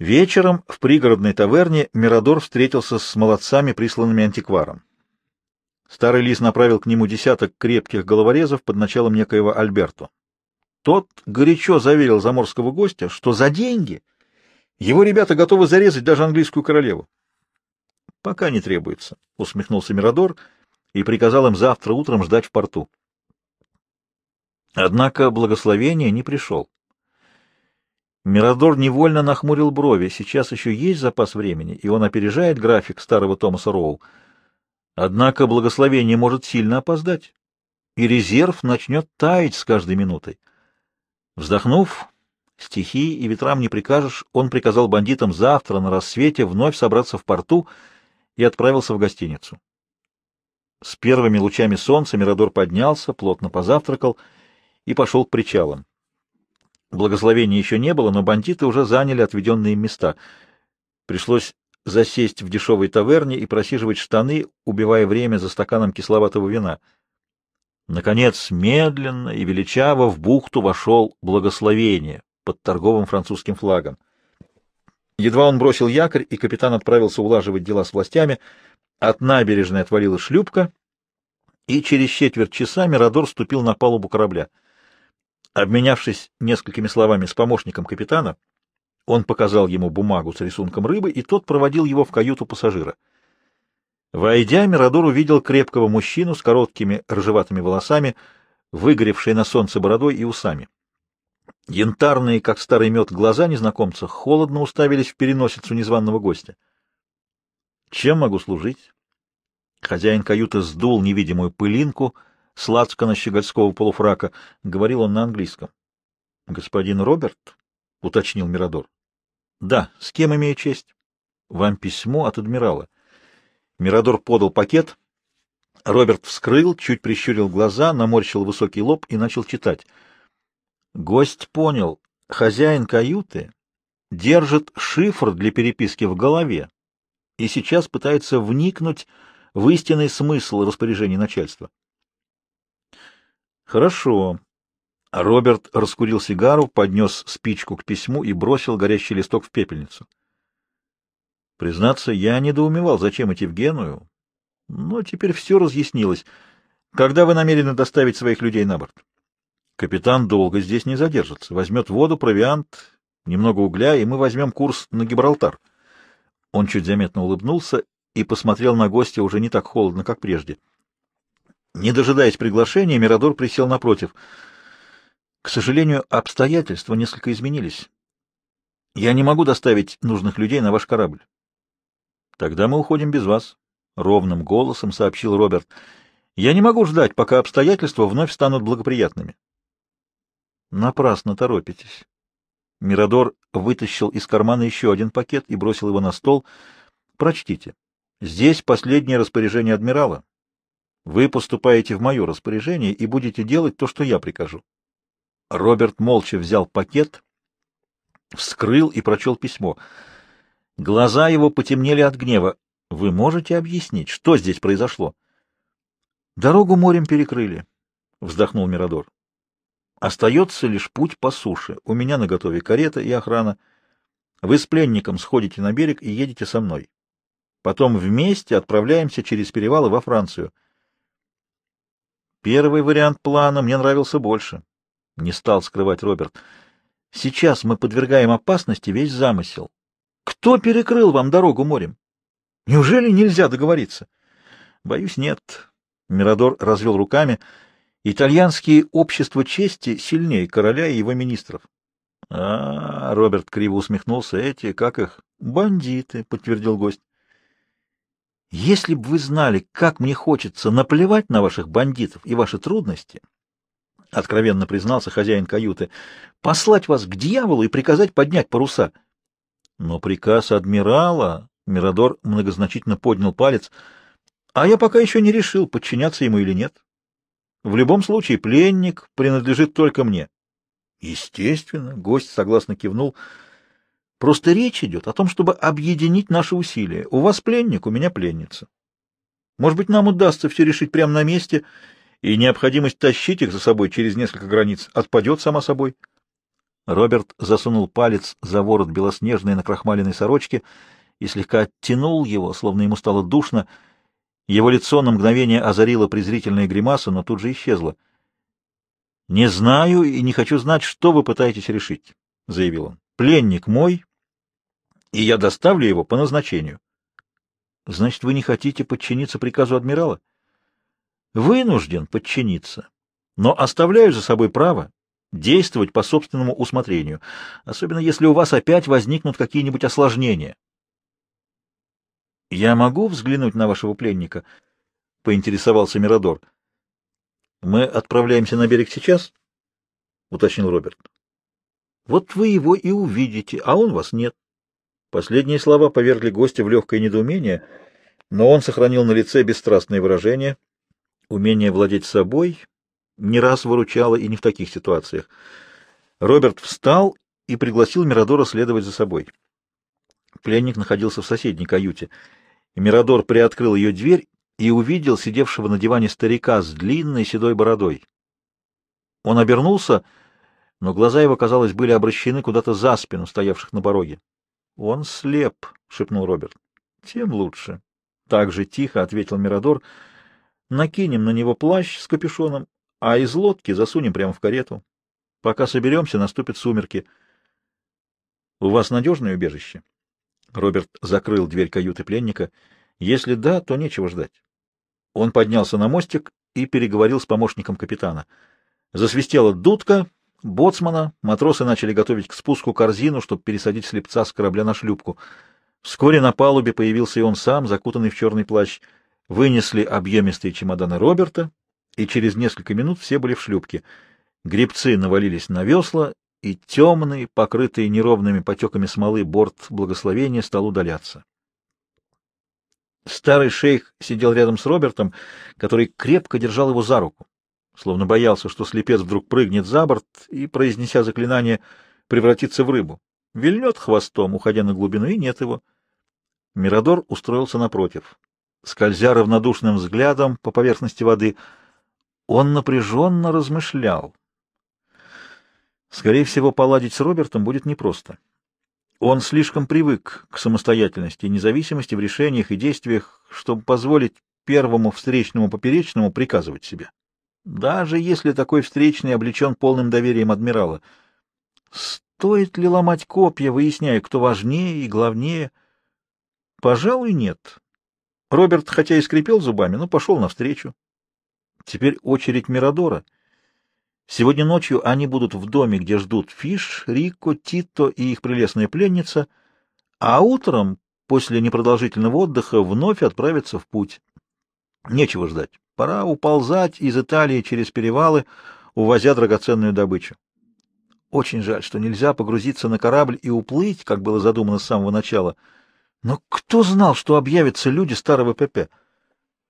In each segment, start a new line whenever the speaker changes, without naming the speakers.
Вечером в пригородной таверне Мирадор встретился с молодцами, присланными антикваром. Старый лис направил к нему десяток крепких головорезов под началом некоего Альберто. Тот горячо заверил заморского гостя, что за деньги его ребята готовы зарезать даже английскую королеву. — Пока не требуется, — усмехнулся Мирадор и приказал им завтра утром ждать в порту. Однако благословение не пришел. Мирадор невольно нахмурил брови. Сейчас еще есть запас времени, и он опережает график старого Томаса Роу. Однако благословение может сильно опоздать, и резерв начнет таять с каждой минутой. Вздохнув, стихии и ветрам не прикажешь, он приказал бандитам завтра на рассвете вновь собраться в порту и отправился в гостиницу. С первыми лучами солнца Мирадор поднялся, плотно позавтракал и пошел к причалам. Благословения еще не было, но бандиты уже заняли отведенные места. Пришлось засесть в дешевой таверне и просиживать штаны, убивая время за стаканом кисловатого вина. Наконец, медленно и величаво в бухту вошел благословение под торговым французским флагом. Едва он бросил якорь, и капитан отправился улаживать дела с властями, от набережной отвалилась шлюпка, и через четверть часа Мирадор ступил на палубу корабля — Обменявшись несколькими словами с помощником капитана, он показал ему бумагу с рисунком рыбы, и тот проводил его в каюту пассажира. Войдя, Мирадор увидел крепкого мужчину с короткими рыжеватыми волосами, выгоревшей на солнце бородой и усами. Янтарные, как старый мед, глаза незнакомца холодно уставились в переносицу незваного гостя. — Чем могу служить? Хозяин каюты сдул невидимую пылинку — сладкана щегольского полуфрака. Говорил он на английском. — Господин Роберт? — уточнил Мирадор. — Да. С кем имею честь? — Вам письмо от адмирала. Мирадор подал пакет. Роберт вскрыл, чуть прищурил глаза, наморщил высокий лоб и начал читать. Гость понял. Хозяин каюты держит шифр для переписки в голове и сейчас пытается вникнуть в истинный смысл распоряжений начальства. Хорошо. Роберт раскурил сигару, поднес спичку к письму и бросил горящий листок в пепельницу. Признаться, я недоумевал, зачем идти в Геную, но теперь все разъяснилось. Когда вы намерены доставить своих людей на борт? Капитан долго здесь не задержится. Возьмет воду, провиант, немного угля, и мы возьмем курс на Гибралтар. Он чуть заметно улыбнулся и посмотрел на гостя уже не так холодно, как прежде. — не дожидаясь приглашения, Мирадор присел напротив. К сожалению, обстоятельства несколько изменились. Я не могу доставить нужных людей на ваш корабль. Тогда мы уходим без вас, — ровным голосом сообщил Роберт. Я не могу ждать, пока обстоятельства вновь станут благоприятными. Напрасно торопитесь. Мирадор вытащил из кармана еще один пакет и бросил его на стол. Прочтите. Здесь последнее распоряжение адмирала. Вы поступаете в мое распоряжение и будете делать то, что я прикажу. Роберт молча взял пакет, вскрыл и прочел письмо. Глаза его потемнели от гнева. Вы можете объяснить, что здесь произошло? Дорогу морем перекрыли, вздохнул Мирадор. Остается лишь путь по суше. У меня наготове карета и охрана. Вы с пленником сходите на берег и едете со мной. Потом вместе отправляемся через перевалы во Францию. Первый вариант плана мне нравился больше. Не стал скрывать Роберт. Сейчас мы подвергаем опасности весь замысел. Кто перекрыл вам дорогу морем? Неужели нельзя договориться? Боюсь, нет. Мирадор развел руками. Итальянские общества чести сильнее короля и его министров. А, Роберт криво усмехнулся. Эти, как их? Бандиты, подтвердил гость. Если бы вы знали, как мне хочется наплевать на ваших бандитов и ваши трудности, — откровенно признался хозяин каюты, — послать вас к дьяволу и приказать поднять паруса. Но приказ адмирала, — Мирадор многозначительно поднял палец, — а я пока еще не решил, подчиняться ему или нет. В любом случае, пленник принадлежит только мне. Естественно, гость согласно кивнул, — Просто речь идет о том, чтобы объединить наши усилия. У вас пленник, у меня пленница. Может быть, нам удастся все решить прямо на месте, и необходимость тащить их за собой через несколько границ отпадет сама собой. Роберт засунул палец за ворот белоснежной накрахмаленной сорочки и слегка оттянул его, словно ему стало душно. Его лицо на мгновение озарило презрительная гримаса, но тут же исчезло. «Не знаю и не хочу знать, что вы пытаетесь решить», — заявил он. «Пленник мой, и я доставлю его по назначению». «Значит, вы не хотите подчиниться приказу адмирала?» «Вынужден подчиниться, но оставляю за собой право действовать по собственному усмотрению, особенно если у вас опять возникнут какие-нибудь осложнения. «Я могу взглянуть на вашего пленника?» — поинтересовался Мирадор. «Мы отправляемся на берег сейчас?» — уточнил Роберт. «Вот вы его и увидите, а он вас нет». Последние слова повергли гостя в легкое недоумение, но он сохранил на лице бесстрастное выражение. Умение владеть собой не раз выручало и не в таких ситуациях. Роберт встал и пригласил Мирадора следовать за собой. Пленник находился в соседней каюте — Мирадор приоткрыл ее дверь и увидел сидевшего на диване старика с длинной седой бородой. Он обернулся, но глаза его, казалось, были обращены куда-то за спину стоявших на пороге. — Он слеп, — шепнул Роберт. — Тем лучше. Так же тихо ответил Мирадор. — Накинем на него плащ с капюшоном, а из лодки засунем прямо в карету. Пока соберемся, наступят сумерки. — У вас надежное убежище? — Роберт закрыл дверь каюты пленника. Если да, то нечего ждать. Он поднялся на мостик и переговорил с помощником капитана. Засвистела дудка боцмана, матросы начали готовить к спуску корзину, чтобы пересадить слепца с корабля на шлюпку. Вскоре на палубе появился и он сам, закутанный в черный плащ. Вынесли объемистые чемоданы Роберта, и через несколько минут все были в шлюпке. Гребцы навалились на весла и темный, покрытый неровными потеками смолы борт благословения стал удаляться. Старый шейх сидел рядом с Робертом, который крепко держал его за руку, словно боялся, что слепец вдруг прыгнет за борт и, произнеся заклинание, превратится в рыбу. Вильнет хвостом, уходя на глубину, и нет его. Мирадор устроился напротив. Скользя равнодушным взглядом по поверхности воды, он напряженно размышлял. Скорее всего, поладить с Робертом будет непросто. Он слишком привык к самостоятельности и независимости в решениях и действиях, чтобы позволить первому встречному поперечному приказывать себе. Даже если такой встречный облечен полным доверием адмирала. Стоит ли ломать копья, выясняя, кто важнее и главнее? Пожалуй, нет. Роберт, хотя и скрипел зубами, но пошел навстречу. Теперь очередь Мирадора — Сегодня ночью они будут в доме, где ждут Фиш, Рико, Тито и их прелестная пленница, а утром, после непродолжительного отдыха, вновь отправятся в путь. Нечего ждать. Пора уползать из Италии через перевалы, увозя драгоценную добычу. Очень жаль, что нельзя погрузиться на корабль и уплыть, как было задумано с самого начала. Но кто знал, что объявятся люди старого ПП?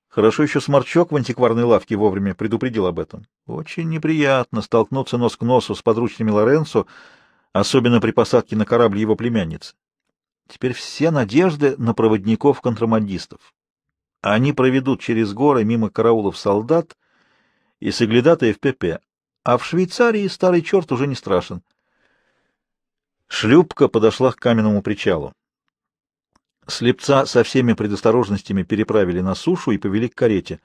Хорошо еще сморчок в антикварной лавке вовремя предупредил об этом. Очень неприятно столкнуться нос к носу с подручными Лоренцо, особенно при посадке на корабль его племянницы. Теперь все надежды на проводников-контрабандистов. Они проведут через горы мимо караулов солдат и соглядатаев ПП, а в Швейцарии старый черт уже не страшен. Шлюпка подошла к каменному причалу. Слепца со всеми предосторожностями переправили на сушу и повели к карете.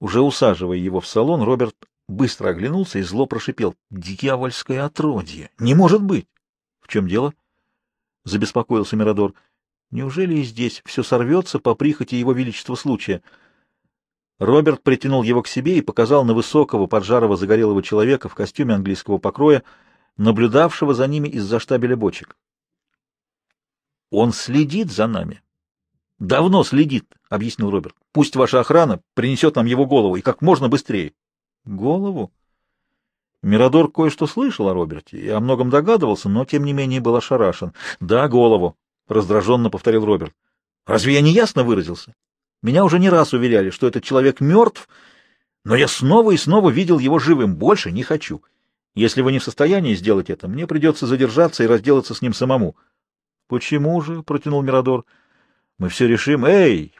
Уже усаживая его в салон, Роберт быстро оглянулся и зло прошипел. «Дьявольское отродье! Не может быть!» «В чем дело?» — забеспокоился Мирадор. «Неужели и здесь все сорвется по прихоти его величества случая?» Роберт притянул его к себе и показал на высокого, поджарого, загорелого человека в костюме английского покроя, наблюдавшего за ними из-за штабеля бочек. Он следит за нами. Давно следит, объяснил Роберт. Пусть ваша охрана принесет нам его голову и как можно быстрее. Голову? Мирадор кое-что слышал о Роберте и о многом догадывался, но тем не менее был ошарашен. Да, голову, раздраженно повторил Роберт. Разве я не ясно выразился? Меня уже не раз уверяли, что этот человек мертв, но я снова и снова видел его живым. Больше не хочу. Если вы не в состоянии сделать это, мне придется задержаться и разделаться с ним самому. Почему же? протянул Мирадор. Мы все решим. Эй!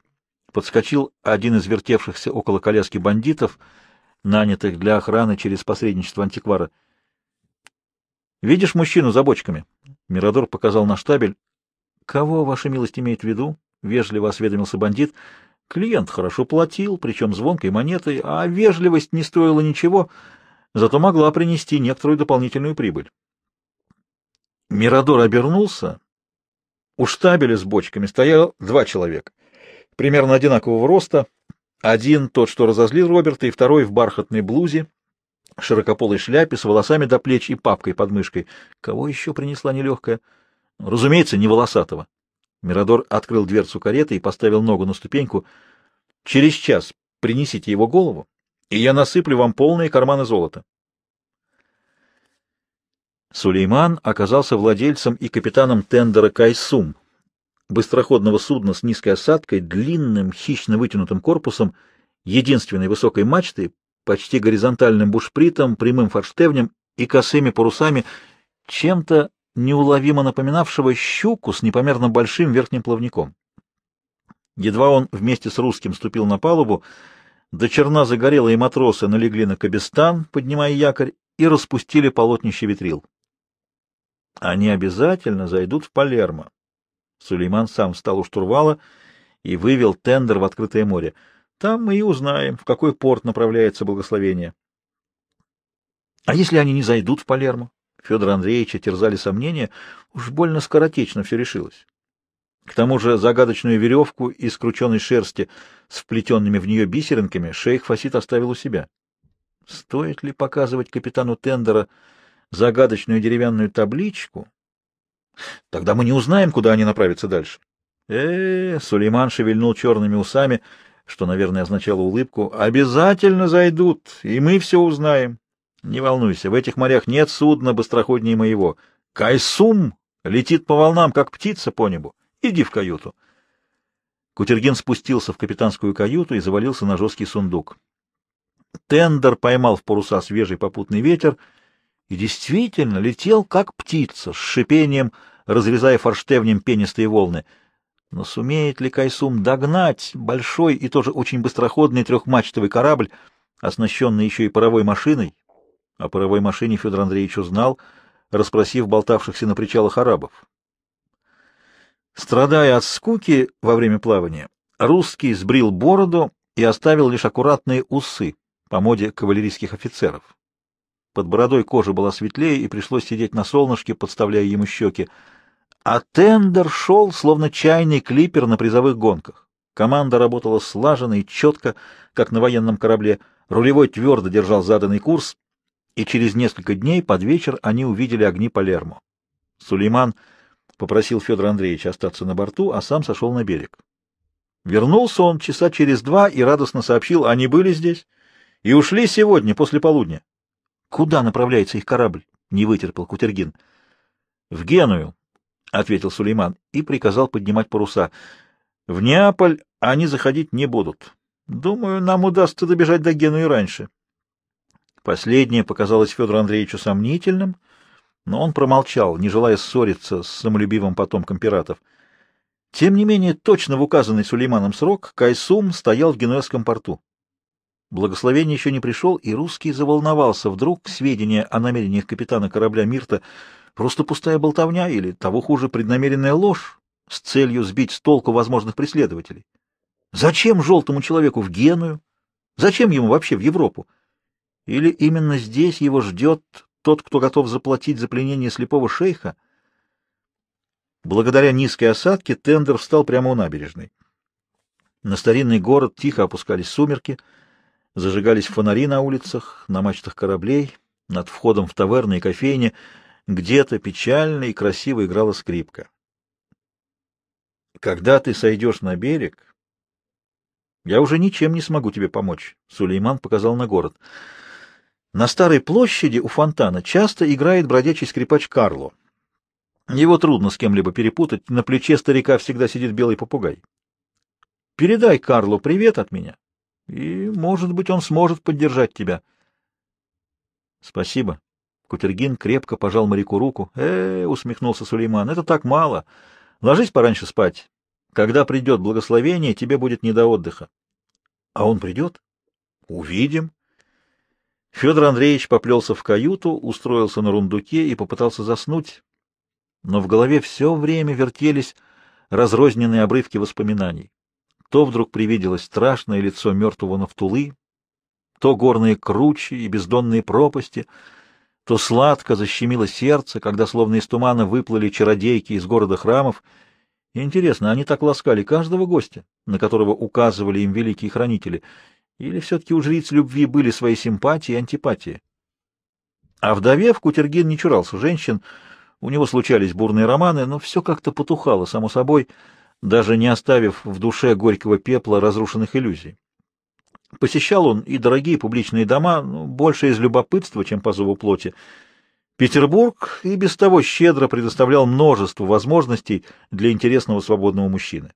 Подскочил один из вертевшихся около коляски бандитов, нанятых для охраны через посредничество антиквара. Видишь мужчину за бочками? Мирадор показал на штабель. Кого, ваша милость, имеет в виду? Вежливо осведомился бандит. Клиент хорошо платил, причем звонкой монетой, а вежливость не стоила ничего, зато могла принести некоторую дополнительную прибыль. Мирадор обернулся. У штабеля с бочками стоял два человека, примерно одинакового роста. Один тот, что разозлил Роберта, и второй в бархатной блузе, широкополой шляпе, с волосами до плеч и папкой под мышкой. Кого еще принесла нелегкая? Разумеется, не волосатого. Мирадор открыл дверцу кареты и поставил ногу на ступеньку. Через час принесите его голову, и я насыплю вам полные карманы золота. Сулейман оказался владельцем и капитаном тендера «Кайсум», быстроходного судна с низкой осадкой, длинным, хищно вытянутым корпусом, единственной высокой мачтой, почти горизонтальным бушпритом, прямым форштевнем и косыми парусами, чем-то неуловимо напоминавшего щуку с непомерно большим верхним плавником. Едва он вместе с русским ступил на палубу, до черна загорелые матросы налегли на кабестан, поднимая якорь, и распустили полотнище ветрил. Они обязательно зайдут в Палермо. Сулейман сам встал у штурвала и вывел тендер в открытое море. Там мы и узнаем, в какой порт направляется благословение. А если они не зайдут в Палермо? Федор Андреевича терзали сомнения, уж больно скоротечно все решилось. К тому же загадочную веревку из крученной шерсти с вплетенными в нее бисеринками шейх Фасид оставил у себя. Стоит ли показывать капитану тендера загадочную деревянную табличку? Тогда мы не узнаем, куда они направятся дальше. Э, -э Сулейман шевельнул черными усами, что, наверное, означало улыбку. Обязательно зайдут, и мы все узнаем. Не волнуйся, в этих морях нет судна быстроходнее моего. Кайсум летит по волнам, как птица по небу. Иди в каюту. Кутергин спустился в капитанскую каюту и завалился на жесткий сундук. Тендер поймал в паруса свежий попутный ветер и действительно летел, как птица, с шипением, разрезая форштевнем пенистые волны. Но сумеет ли Кайсум догнать большой и тоже очень быстроходный трехмачтовый корабль, оснащенный еще и паровой машиной, о паровой машине Федор Андреевич узнал, расспросив болтавшихся на причалах арабов. Страдая от скуки во время плавания, русский сбрил бороду и оставил лишь аккуратные усы по моде кавалерийских офицеров. Под бородой кожа была светлее, и пришлось сидеть на солнышке, подставляя ему щеки. А тендер шел, словно чайный клипер на призовых гонках. Команда работала слаженно и четко, как на военном корабле. Рулевой твердо держал заданный курс, и через несколько дней под вечер они увидели огни Палермо. Сулейман попросил Федора Андреевича остаться на борту, а сам сошел на берег. Вернулся он часа через два и радостно сообщил, они были здесь и ушли сегодня, после полудня. — Куда направляется их корабль? — не вытерпел Кутергин. — В Геную, — ответил Сулейман и приказал поднимать паруса. — В Неаполь они заходить не будут. Думаю, нам удастся добежать до Генуи раньше. Последнее показалось Федору Андреевичу сомнительным, но он промолчал, не желая ссориться с самолюбивым потомком пиратов. Тем не менее, точно в указанный Сулейманом срок Кайсум стоял в Генуэзском порту. Благословение еще не пришел, и русский заволновался. Вдруг сведения о намерениях капитана корабля Мирта просто пустая болтовня или, того хуже, преднамеренная ложь с целью сбить с толку возможных преследователей. Зачем желтому человеку в Геную? Зачем ему вообще в Европу? Или именно здесь его ждет тот, кто готов заплатить за пленение слепого шейха? Благодаря низкой осадке тендер встал прямо у набережной. На старинный город тихо опускались сумерки, зажигались фонари на улицах, на мачтах кораблей, над входом в таверны и кофейни, где-то печально и красиво играла скрипка. Когда ты сойдешь на берег, я уже ничем не смогу тебе помочь, — Сулейман показал на город. На старой площади у фонтана часто играет бродячий скрипач Карло. Его трудно с кем-либо перепутать, на плече старика всегда сидит белый попугай. Передай Карлу привет от меня, и, может быть, он сможет поддержать тебя. Спасибо. Кутергин крепко пожал моряку руку. э, усмехнулся Сулейман, — это так мало. Ложись пораньше спать. Когда придет благословение, тебе будет не до отдыха. — А он придет? — Увидим. Федор Андреевич поплелся в каюту, устроился на рундуке и попытался заснуть, но в голове все время вертелись разрозненные обрывки воспоминаний. То вдруг привиделось страшное лицо мертвого Нафтулы, то горные кручи и бездонные пропасти, то сладко защемило сердце, когда словно из тумана выплыли чародейки из города храмов. И интересно, они так ласкали каждого гостя, на которого указывали им великие хранители, или все-таки у жриц любви были свои симпатии и антипатии? А вдове в Кутергин не чурался женщин, у него случались бурные романы, но все как-то потухало, само собой, — даже не оставив в душе горького пепла разрушенных иллюзий. Посещал он и дорогие публичные дома, ну, больше из любопытства, чем по зову плоти. Петербург и без того щедро предоставлял множество возможностей для интересного свободного мужчины.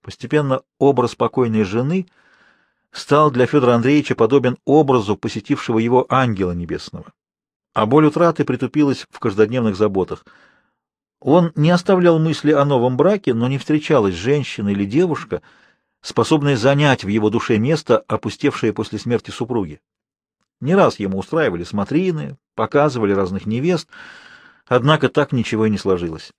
Постепенно образ спокойной жены стал для Федора Андреевича подобен образу посетившего его ангела небесного. А боль утраты притупилась в каждодневных заботах — он не оставлял мысли о новом браке, но не встречалась женщина или девушка, способная занять в его душе место, опустевшее после смерти супруги. Не раз ему устраивали смотрины, показывали разных невест, однако так ничего и не сложилось.